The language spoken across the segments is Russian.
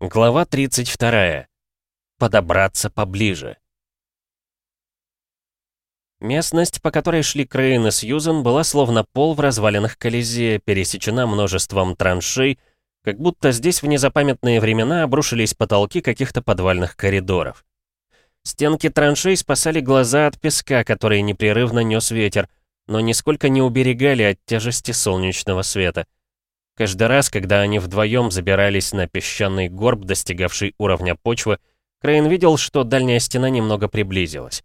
Глава 32. Подобраться поближе. Местность, по которой шли Крейн и Сьюзен, была словно пол в развалинах Колизея, пересечена множеством траншей, как будто здесь в незапамятные времена обрушились потолки каких-то подвальных коридоров. Стенки траншей спасали глаза от песка, который непрерывно нес ветер, но нисколько не уберегали от тяжести солнечного света. Каждый раз, когда они вдвоем забирались на песчаный горб, достигавший уровня почвы, Крейн видел, что дальняя стена немного приблизилась.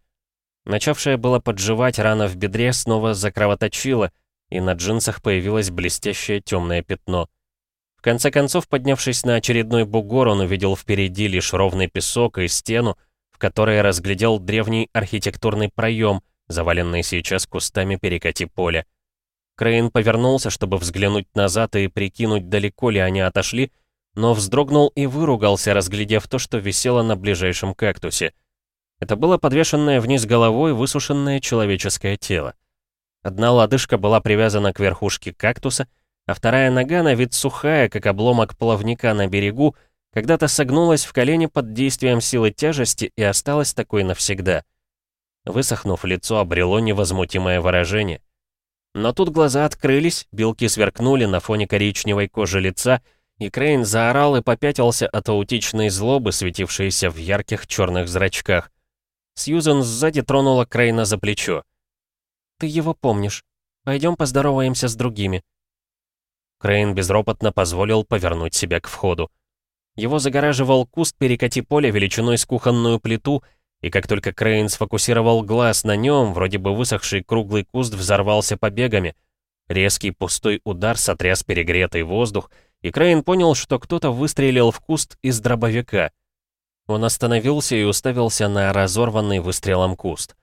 Начавшая было подживать рана в бедре снова закровоточила, и на джинсах появилось блестящее темное пятно. В конце концов, поднявшись на очередной бугор, он увидел впереди лишь ровный песок и стену, в которой разглядел древний архитектурный проем, заваленный сейчас кустами перекати поля. Крейн повернулся, чтобы взглянуть назад и прикинуть, далеко ли они отошли, но вздрогнул и выругался, разглядев то, что висело на ближайшем кактусе. Это было подвешенное вниз головой высушенное человеческое тело. Одна лодыжка была привязана к верхушке кактуса, а вторая нога на вид сухая, как обломок плавника на берегу, когда-то согнулась в колене под действием силы тяжести и осталась такой навсегда. Высохнув, лицо обрело невозмутимое выражение. Но тут глаза открылись, белки сверкнули на фоне коричневой кожи лица, и Крейн заорал и попятился от аутичной злобы, светившейся в ярких черных зрачках. Сьюзен сзади тронула Крейна за плечо. «Ты его помнишь. Пойдем поздороваемся с другими». Крейн безропотно позволил повернуть себя к входу. Его загораживал куст перекати поля величиной с кухонную плиту — и как только Крейн сфокусировал глаз на нем, вроде бы высохший круглый куст взорвался побегами. Резкий пустой удар сотряс перегретый воздух, и Крейн понял, что кто-то выстрелил в куст из дробовика. Он остановился и уставился на разорванный выстрелом куст.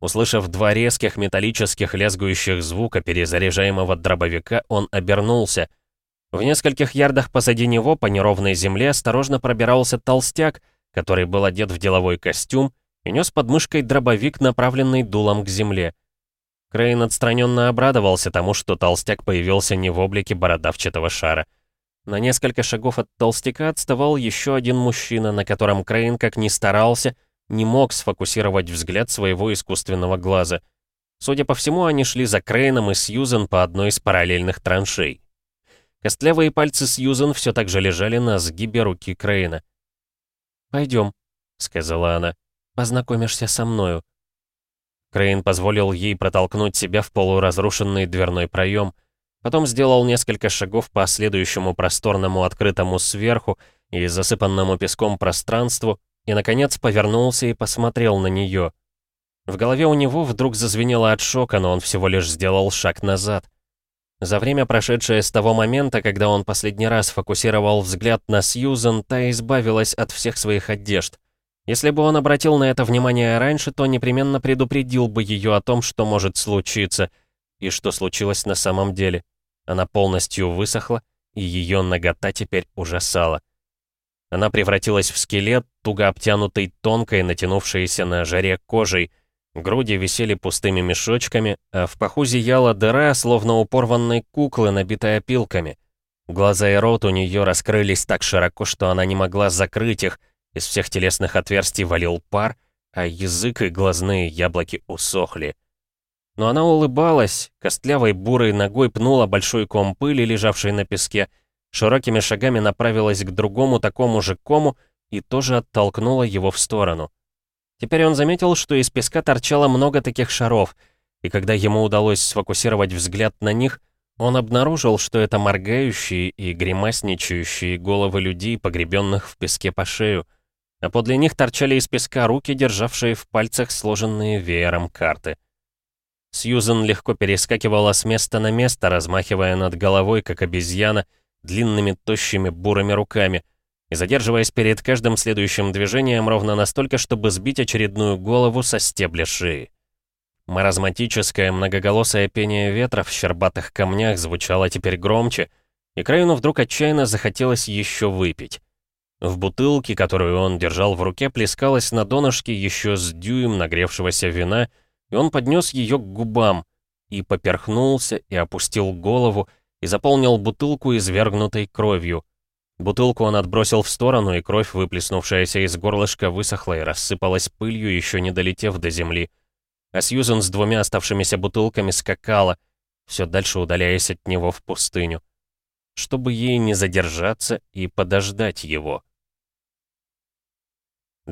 Услышав два резких металлических лязгующих звука перезаряжаемого дробовика, он обернулся. В нескольких ярдах позади него по неровной земле осторожно пробирался толстяк, который был одет в деловой костюм и нес под мышкой дробовик, направленный дулом к земле. Крейн отстраненно обрадовался тому, что толстяк появился не в облике бородавчатого шара. На несколько шагов от толстяка отставал еще один мужчина, на котором Крейн, как ни старался, не мог сфокусировать взгляд своего искусственного глаза. Судя по всему, они шли за Крейном и Сьюзен по одной из параллельных траншей. Костлявые пальцы Сьюзен все так же лежали на сгибе руки Крейна. «Пойдем», — сказала она. Познакомишься со мною». Крейн позволил ей протолкнуть себя в полуразрушенный дверной проем, потом сделал несколько шагов по следующему просторному открытому сверху и засыпанному песком пространству, и, наконец, повернулся и посмотрел на нее. В голове у него вдруг зазвенело от шока, но он всего лишь сделал шаг назад. За время, прошедшее с того момента, когда он последний раз фокусировал взгляд на Сьюзен, та избавилась от всех своих одежд — если бы он обратил на это внимание раньше, то непременно предупредил бы ее о том, что может случиться, и что случилось на самом деле. Она полностью высохла, и ее нагота теперь ужасала. Она превратилась в скелет, туго обтянутый тонкой, натянувшейся на жаре кожей. Груди висели пустыми мешочками, а в паху зияла дыра, словно у порванной куклы, набитой опилками. Глаза и рот у нее раскрылись так широко, что она не могла закрыть их, из всех телесных отверстий валил пар, а язык и глазные яблоки усохли. Но она улыбалась, костлявой бурой ногой пнула большой ком пыли, лежавший на песке, широкими шагами направилась к другому такому же кому и тоже оттолкнула его в сторону. Теперь он заметил, что из песка торчало много таких шаров, и когда ему удалось сфокусировать взгляд на них, он обнаружил, что это моргающие и гримасничающие головы людей, погребенных в песке по шею — а подле них торчали из песка руки, державшие в пальцах сложенные веером карты. Сьюзен легко перескакивала с места на место, размахивая над головой, как обезьяна, длинными тощими бурыми руками, и задерживаясь перед каждым следующим движением ровно настолько, чтобы сбить очередную голову со стебля шеи. Маразматическое многоголосое пение ветра в щербатых камнях звучало теперь громче, и Крайну вдруг отчаянно захотелось еще выпить. В бутылке, которую он держал в руке, плескалось на донышке еще с дюйм нагревшегося вина, и он поднес ее к губам, и поперхнулся, и опустил голову, и заполнил бутылку извергнутой кровью. Бутылку он отбросил в сторону, и кровь, выплеснувшаяся из горлышка, высохла и рассыпалась пылью, еще не долетев до земли. А Сьюзен с двумя оставшимися бутылками скакала, все дальше удаляясь от него в пустыню, чтобы ей не задержаться и подождать его.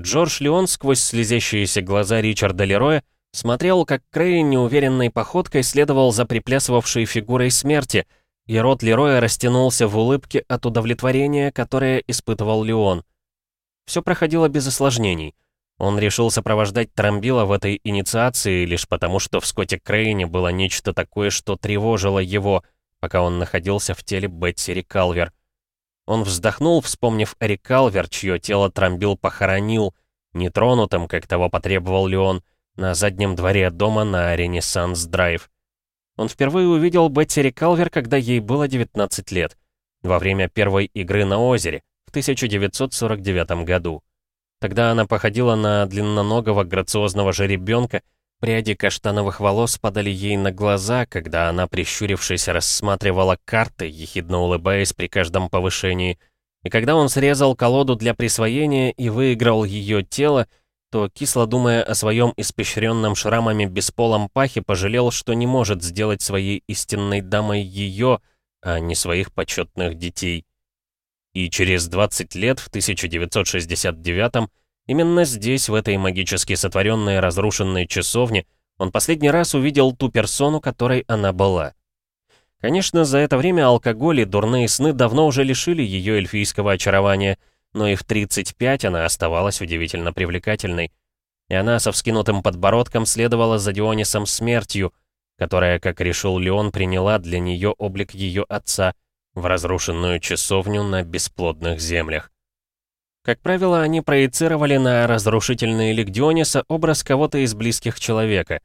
Джордж Леон сквозь слезящиеся глаза Ричарда Лероя смотрел, как Крей неуверенной походкой следовал за приплясывавшей фигурой смерти — и рот Лероя растянулся в улыбке от удовлетворения, которое испытывал Леон. Все проходило без осложнений. Он решил сопровождать Трамбила в этой инициации лишь потому, что в Скотте Крейне было нечто такое, что тревожило его, пока он находился в теле Бетси Рикалвер. Он вздохнул, вспомнив о Рикалвер, чье тело Трамбил похоронил, нетронутым, как того потребовал Леон, на заднем дворе дома на Ренессанс-драйв. Он впервые увидел Бетти Рикалвер, когда ей было 19 лет, во время первой игры на озере в 1949 году. Тогда она походила на длинноногого грациозного жеребенка, пряди каштановых волос падали ей на глаза, когда она, прищурившись, рассматривала карты, ехидно улыбаясь при каждом повышении. И когда он срезал колоду для присвоения и выиграл ее тело, то, кисло думая о своем испещренном шрамами бесполом пахе, пожалел, что не может сделать своей истинной дамой ее, а не своих почетных детей. И через 20 лет, в 1969-м, именно здесь, в этой магически сотворенной разрушенной часовне, он последний раз увидел ту персону, которой она была. Конечно, за это время алкоголь и дурные сны давно уже лишили ее эльфийского очарования — но и в 35 она оставалась удивительно привлекательной. И она со вскинутым подбородком следовала за Дионисом смертью, которая, как решил Леон, приняла для нее облик ее отца в разрушенную часовню на бесплодных землях. Как правило, они проецировали на разрушительный лик Диониса образ кого-то из близких человека.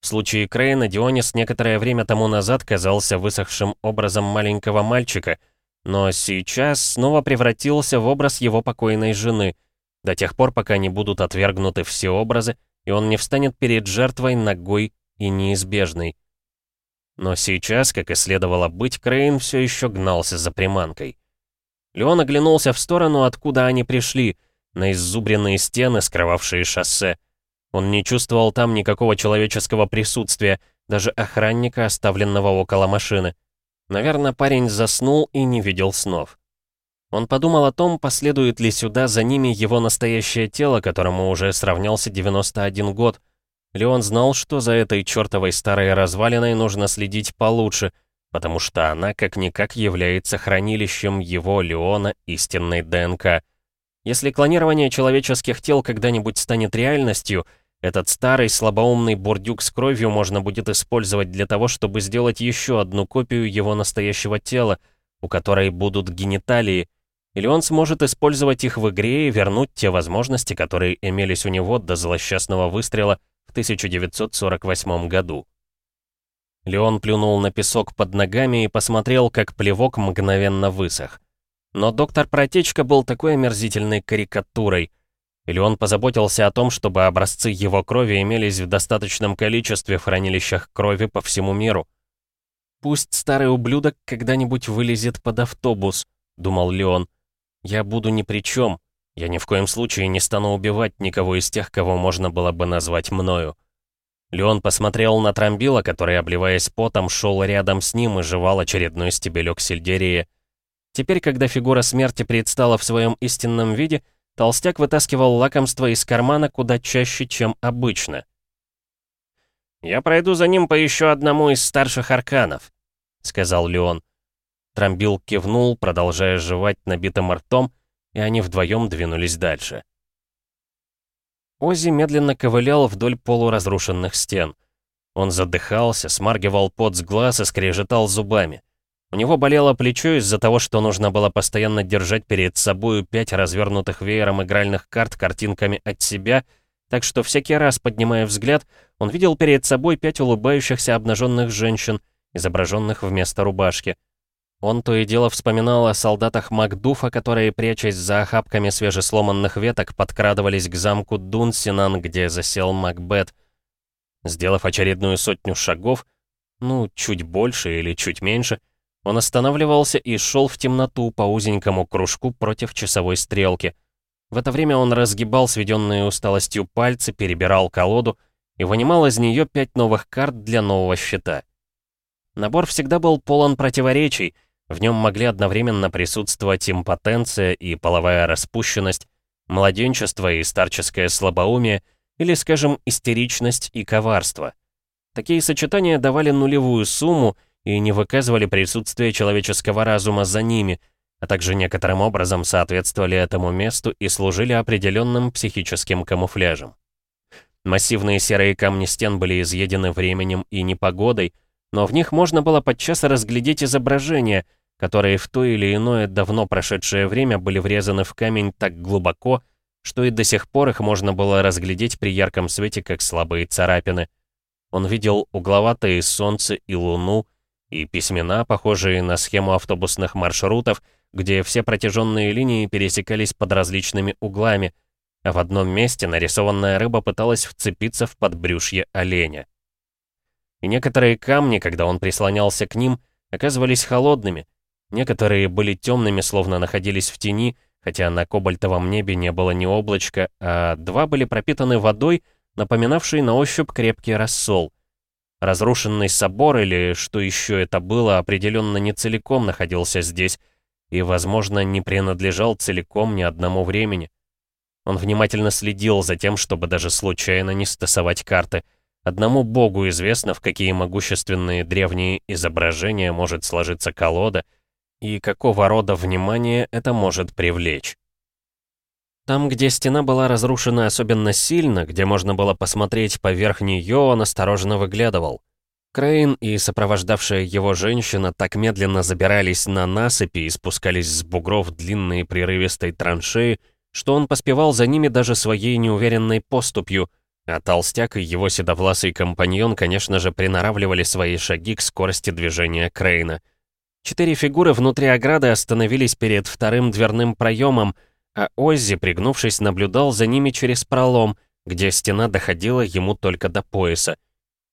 В случае Крейна Дионис некоторое время тому назад казался высохшим образом маленького мальчика — но сейчас снова превратился в образ его покойной жены, до тех пор, пока не будут отвергнуты все образы, и он не встанет перед жертвой ногой и неизбежной. Но сейчас, как и следовало быть, Крейн все еще гнался за приманкой. Леон оглянулся в сторону, откуда они пришли, на иззубренные стены, скрывавшие шоссе. Он не чувствовал там никакого человеческого присутствия, даже охранника, оставленного около машины. Наверное, парень заснул и не видел снов. Он подумал о том, последует ли сюда за ними его настоящее тело, которому уже сравнялся 91 год. Леон знал, что за этой чертовой старой развалиной нужно следить получше, потому что она как-никак является хранилищем его, Леона, истинной ДНК. Если клонирование человеческих тел когда-нибудь станет реальностью — этот старый слабоумный бурдюк с кровью можно будет использовать для того, чтобы сделать еще одну копию его настоящего тела, у которой будут гениталии, или он сможет использовать их в игре и вернуть те возможности, которые имелись у него до злосчастного выстрела в 1948 году. Леон плюнул на песок под ногами и посмотрел, как плевок мгновенно высох. Но доктор Протечка был такой омерзительной карикатурой — или он позаботился о том, чтобы образцы его крови имелись в достаточном количестве в хранилищах крови по всему миру. «Пусть старый ублюдок когда-нибудь вылезет под автобус», — думал Леон. «Я буду ни при чем. Я ни в коем случае не стану убивать никого из тех, кого можно было бы назвать мною». Леон посмотрел на Трамбила, который, обливаясь потом, шел рядом с ним и жевал очередной стебелек сельдерея. Теперь, когда фигура смерти предстала в своем истинном виде, — Толстяк вытаскивал лакомство из кармана куда чаще, чем обычно. «Я пройду за ним по еще одному из старших арканов», — сказал Леон. Трамбил кивнул, продолжая жевать набитым ртом, и они вдвоем двинулись дальше. Ози медленно ковылял вдоль полуразрушенных стен. Он задыхался, смаргивал пот с глаз и скрежетал зубами. У него болело плечо из-за того, что нужно было постоянно держать перед собою пять развернутых веером игральных карт картинками от себя, так что всякий раз, поднимая взгляд, он видел перед собой пять улыбающихся обнаженных женщин, изображенных вместо рубашки. Он то и дело вспоминал о солдатах Макдуфа, которые, прячась за охапками свежесломанных веток, подкрадывались к замку Дунсинан, где засел Макбет. Сделав очередную сотню шагов, ну, чуть больше или чуть меньше, Он останавливался и шел в темноту по узенькому кружку против часовой стрелки. В это время он разгибал сведенные усталостью пальцы, перебирал колоду и вынимал из нее пять новых карт для нового счета. Набор всегда был полон противоречий, в нем могли одновременно присутствовать импотенция и половая распущенность, младенчество и старческое слабоумие, или, скажем, истеричность и коварство. Такие сочетания давали нулевую сумму и не выказывали присутствие человеческого разума за ними, а также некоторым образом соответствовали этому месту и служили определенным психическим камуфляжем. Массивные серые камни стен были изъедены временем и непогодой, но в них можно было подчас разглядеть изображения, которые в то или иное давно прошедшее время были врезаны в камень так глубоко, что и до сих пор их можно было разглядеть при ярком свете, как слабые царапины. Он видел угловатые солнце и луну, и письмена, похожие на схему автобусных маршрутов, где все протяженные линии пересекались под различными углами, а в одном месте нарисованная рыба пыталась вцепиться в подбрюшье оленя. И некоторые камни, когда он прислонялся к ним, оказывались холодными, некоторые были темными, словно находились в тени, хотя на кобальтовом небе не было ни облачка, а два были пропитаны водой, напоминавшей на ощупь крепкий рассол. Разрушенный собор, или что еще это было, определенно не целиком находился здесь, и, возможно, не принадлежал целиком ни одному времени. Он внимательно следил за тем, чтобы даже случайно не стасовать карты. Одному богу известно, в какие могущественные древние изображения может сложиться колода, и какого рода внимание это может привлечь. Там, где стена была разрушена особенно сильно, где можно было посмотреть поверх нее, он осторожно выглядывал. Крейн и сопровождавшая его женщина так медленно забирались на насыпи и спускались с бугров длинной прерывистой траншеи, что он поспевал за ними даже своей неуверенной поступью, а толстяк и его седовласый компаньон, конечно же, приноравливали свои шаги к скорости движения Крейна. Четыре фигуры внутри ограды остановились перед вторым дверным проемом, а Оззи, пригнувшись, наблюдал за ними через пролом, где стена доходила ему только до пояса.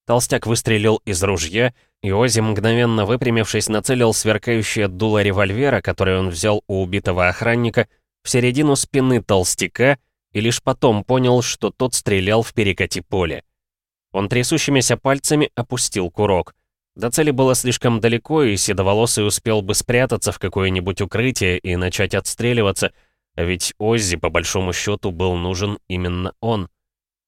Толстяк выстрелил из ружья, и Оззи, мгновенно выпрямившись, нацелил сверкающее дуло револьвера, который он взял у убитого охранника, в середину спины толстяка, и лишь потом понял, что тот стрелял в перекати поле. Он трясущимися пальцами опустил курок. До цели было слишком далеко, и Седоволосый успел бы спрятаться в какое-нибудь укрытие и начать отстреливаться — а ведь Оззи, по большому счету, был нужен именно он.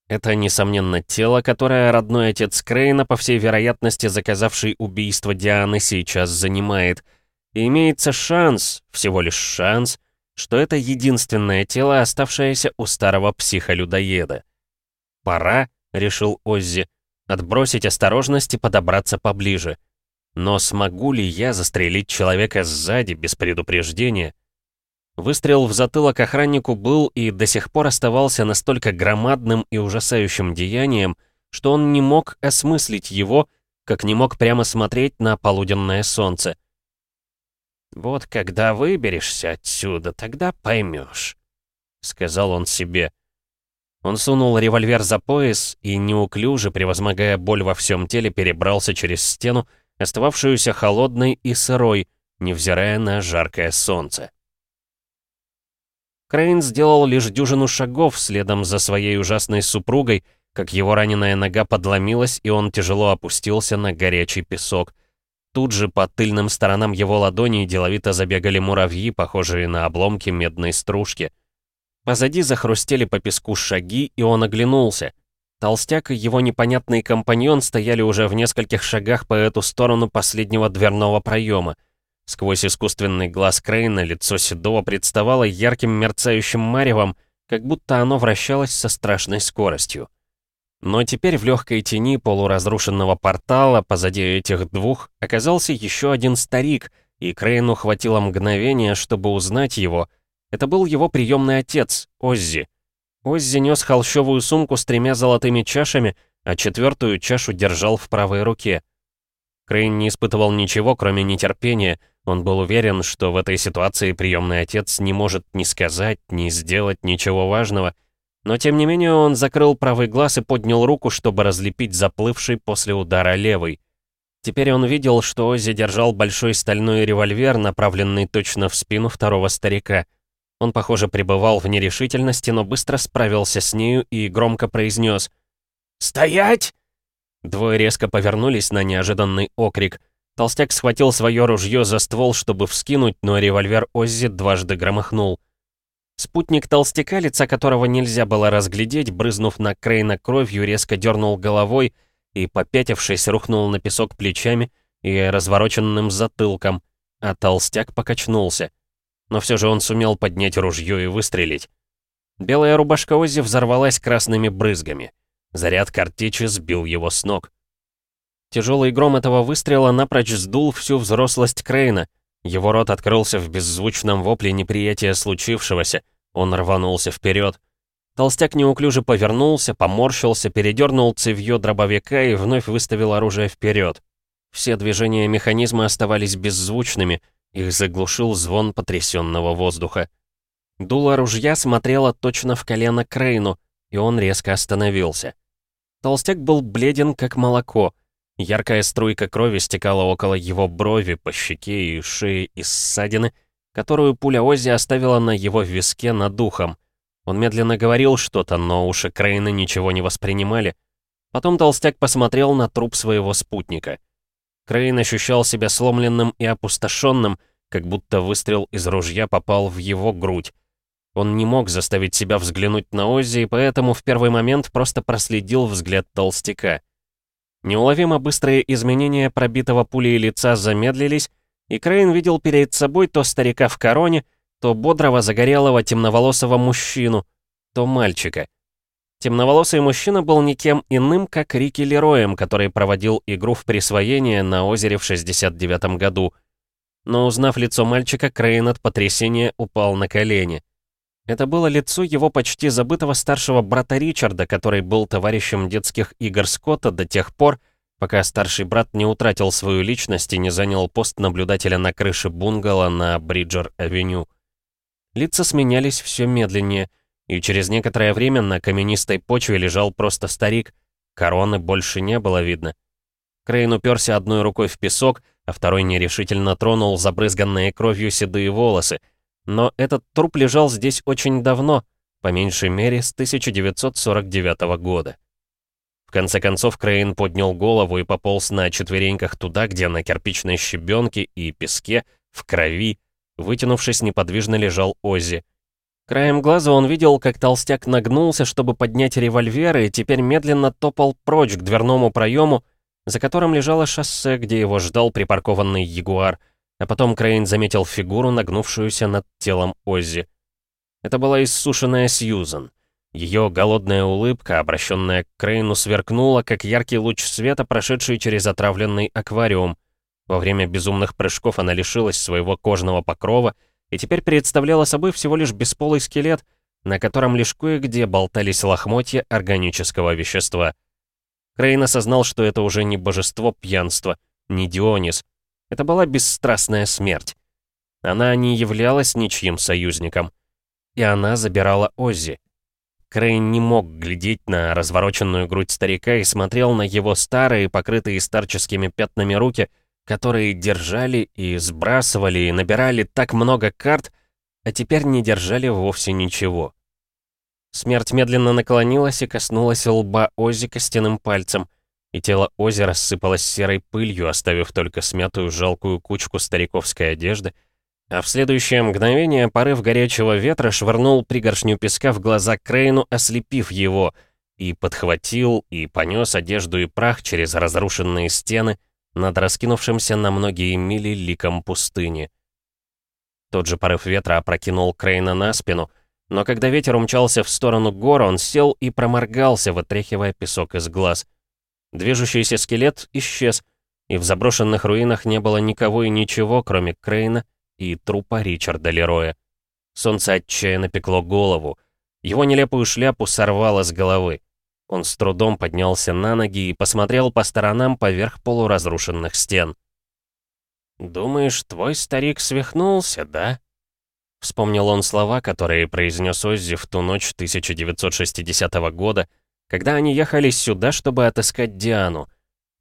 Это, несомненно, тело, которое родной отец Крейна, по всей вероятности, заказавший убийство Дианы, сейчас занимает. И имеется шанс, всего лишь шанс, что это единственное тело, оставшееся у старого психолюдоеда. «Пора», — решил Оззи, — «отбросить осторожность и подобраться поближе. Но смогу ли я застрелить человека сзади, без предупреждения?» Выстрел в затылок охраннику был и до сих пор оставался настолько громадным и ужасающим деянием, что он не мог осмыслить его, как не мог прямо смотреть на полуденное солнце. «Вот когда выберешься отсюда, тогда поймешь», — сказал он себе. Он сунул револьвер за пояс и, неуклюже, превозмогая боль во всем теле, перебрался через стену, остававшуюся холодной и сырой, невзирая на жаркое солнце. Крейн сделал лишь дюжину шагов следом за своей ужасной супругой, как его раненая нога подломилась, и он тяжело опустился на горячий песок. Тут же по тыльным сторонам его ладоней деловито забегали муравьи, похожие на обломки медной стружки. Позади захрустели по песку шаги, и он оглянулся. Толстяк и его непонятный компаньон стояли уже в нескольких шагах по эту сторону последнего дверного проема. Сквозь искусственный глаз Крейна лицо Седова представало ярким мерцающим маревом, как будто оно вращалось со страшной скоростью. Но теперь в легкой тени полуразрушенного портала позади этих двух оказался еще один старик, и Крейну хватило мгновения, чтобы узнать его. Это был его приемный отец, Оззи. Оззи нес холщовую сумку с тремя золотыми чашами, а четвертую чашу держал в правой руке. Крейн не испытывал ничего, кроме нетерпения — он был уверен, что в этой ситуации приемный отец не может ни сказать, ни сделать ничего важного, но тем не менее он закрыл правый глаз и поднял руку, чтобы разлепить заплывший после удара левый. Теперь он видел, что Оззи держал большой стальной револьвер, направленный точно в спину второго старика. Он, похоже, пребывал в нерешительности, но быстро справился с нею и громко произнес «Стоять!». Двое резко повернулись на неожиданный окрик. Толстяк схватил свое ружье за ствол, чтобы вскинуть, но револьвер Оззи дважды громыхнул. Спутник толстяка, лица которого нельзя было разглядеть, брызнув на Крейна кровью, резко дернул головой и, попятившись, рухнул на песок плечами и развороченным затылком, а толстяк покачнулся. Но все же он сумел поднять ружье и выстрелить. Белая рубашка Оззи взорвалась красными брызгами. Заряд картечи сбил его с ног. Тяжелый гром этого выстрела напрочь сдул всю взрослость Крейна, его рот открылся в беззвучном вопле неприятия случившегося. Он рванулся вперед. Толстяк неуклюже повернулся, поморщился, передернул цевьё дробовика и вновь выставил оружие вперед. Все движения механизма оставались беззвучными, их заглушил звон потрясенного воздуха. Дуло ружья смотрело точно в колено Крейну, и он резко остановился. Толстяк был бледен, как молоко — Яркая струйка крови стекала около его брови, по щеке и шее из ссадины, которую пуля Оззи оставила на его виске над ухом. Он медленно говорил что-то, но уши Крейна ничего не воспринимали. Потом толстяк посмотрел на труп своего спутника. Крейн ощущал себя сломленным и опустошенным, как будто выстрел из ружья попал в его грудь. Он не мог заставить себя взглянуть на Оззи, и поэтому в первый момент просто проследил взгляд толстяка. Неуловимо быстрые изменения пробитого пулей лица замедлились, и Крейн видел перед собой то старика в короне, то бодрого загорелого темноволосого мужчину, то мальчика. Темноволосый мужчина был никем иным, как Рики Лероем, который проводил игру в присвоение на озере в 69 году. Но узнав лицо мальчика, Крейн от потрясения упал на колени. Это было лицо его почти забытого старшего брата Ричарда, который был товарищем детских игр Скотта до тех пор, пока старший брат не утратил свою личность и не занял пост наблюдателя на крыше бунгало на Бриджер-авеню. Лица сменялись все медленнее, и через некоторое время на каменистой почве лежал просто старик, короны больше не было видно. Крейн уперся одной рукой в песок, а второй нерешительно тронул забрызганные кровью седые волосы — но этот труп лежал здесь очень давно, по меньшей мере с 1949 года. В конце концов Крейн поднял голову и пополз на четвереньках туда, где на кирпичной щебенке и песке, в крови, вытянувшись неподвижно лежал Оззи. Краем глаза он видел, как толстяк нагнулся, чтобы поднять револьвер, и теперь медленно топал прочь к дверному проему, за которым лежало шоссе, где его ждал припаркованный ягуар — а потом Крейн заметил фигуру, нагнувшуюся над телом Оззи. Это была иссушенная Сьюзан. Ее голодная улыбка, обращенная к Крейну, сверкнула, как яркий луч света, прошедший через отравленный аквариум. Во время безумных прыжков она лишилась своего кожного покрова и теперь представляла собой всего лишь бесполый скелет, на котором лишь кое-где болтались лохмотья органического вещества. Крейн осознал, что это уже не божество пьянства, не Дионис, это была бесстрастная смерть. Она не являлась ничьим союзником. И она забирала Оззи. Крейн не мог глядеть на развороченную грудь старика и смотрел на его старые, покрытые старческими пятнами руки, которые держали и сбрасывали и набирали так много карт, а теперь не держали вовсе ничего. Смерть медленно наклонилась и коснулась лба Оззи костяным пальцем и тело Ози рассыпалось серой пылью, оставив только смятую жалкую кучку стариковской одежды, а в следующее мгновение порыв горячего ветра швырнул пригоршню песка в глаза Крейну, ослепив его, и подхватил и понес одежду и прах через разрушенные стены над раскинувшимся на многие мили ликом пустыни. Тот же порыв ветра опрокинул Крейна на спину, но когда ветер умчался в сторону гор, он сел и проморгался, вытряхивая песок из глаз — Движущийся скелет исчез, и в заброшенных руинах не было никого и ничего, кроме Крейна и трупа Ричарда Лероя. Солнце отчаянно пекло голову. Его нелепую шляпу сорвало с головы. Он с трудом поднялся на ноги и посмотрел по сторонам поверх полуразрушенных стен. «Думаешь, твой старик свихнулся, да?» Вспомнил он слова, которые произнес Оззи в ту ночь 1960 года, когда они ехали сюда, чтобы отыскать Диану.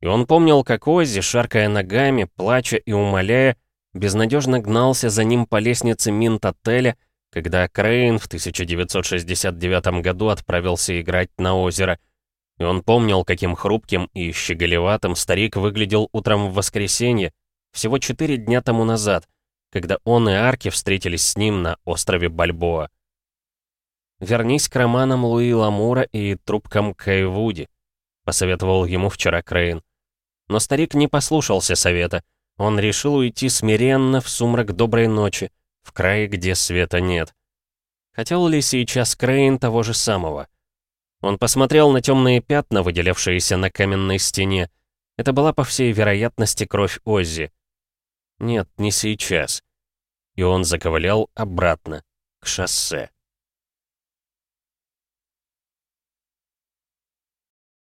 И он помнил, как Оззи, шаркая ногами, плача и умоляя, безнадежно гнался за ним по лестнице Минт-отеля, когда Крейн в 1969 году отправился играть на озеро. И он помнил, каким хрупким и щеголеватым старик выглядел утром в воскресенье, всего четыре дня тому назад, когда он и Арки встретились с ним на острове Бальбоа. «Вернись к романам Луи Ламура и трубкам Кайвуди», — посоветовал ему вчера Крейн. Но старик не послушался совета. Он решил уйти смиренно в сумрак доброй ночи, в крае, где света нет. Хотел ли сейчас Крейн того же самого? Он посмотрел на темные пятна, выделявшиеся на каменной стене. Это была, по всей вероятности, кровь Оззи. Нет, не сейчас. И он заковылял обратно, к шоссе.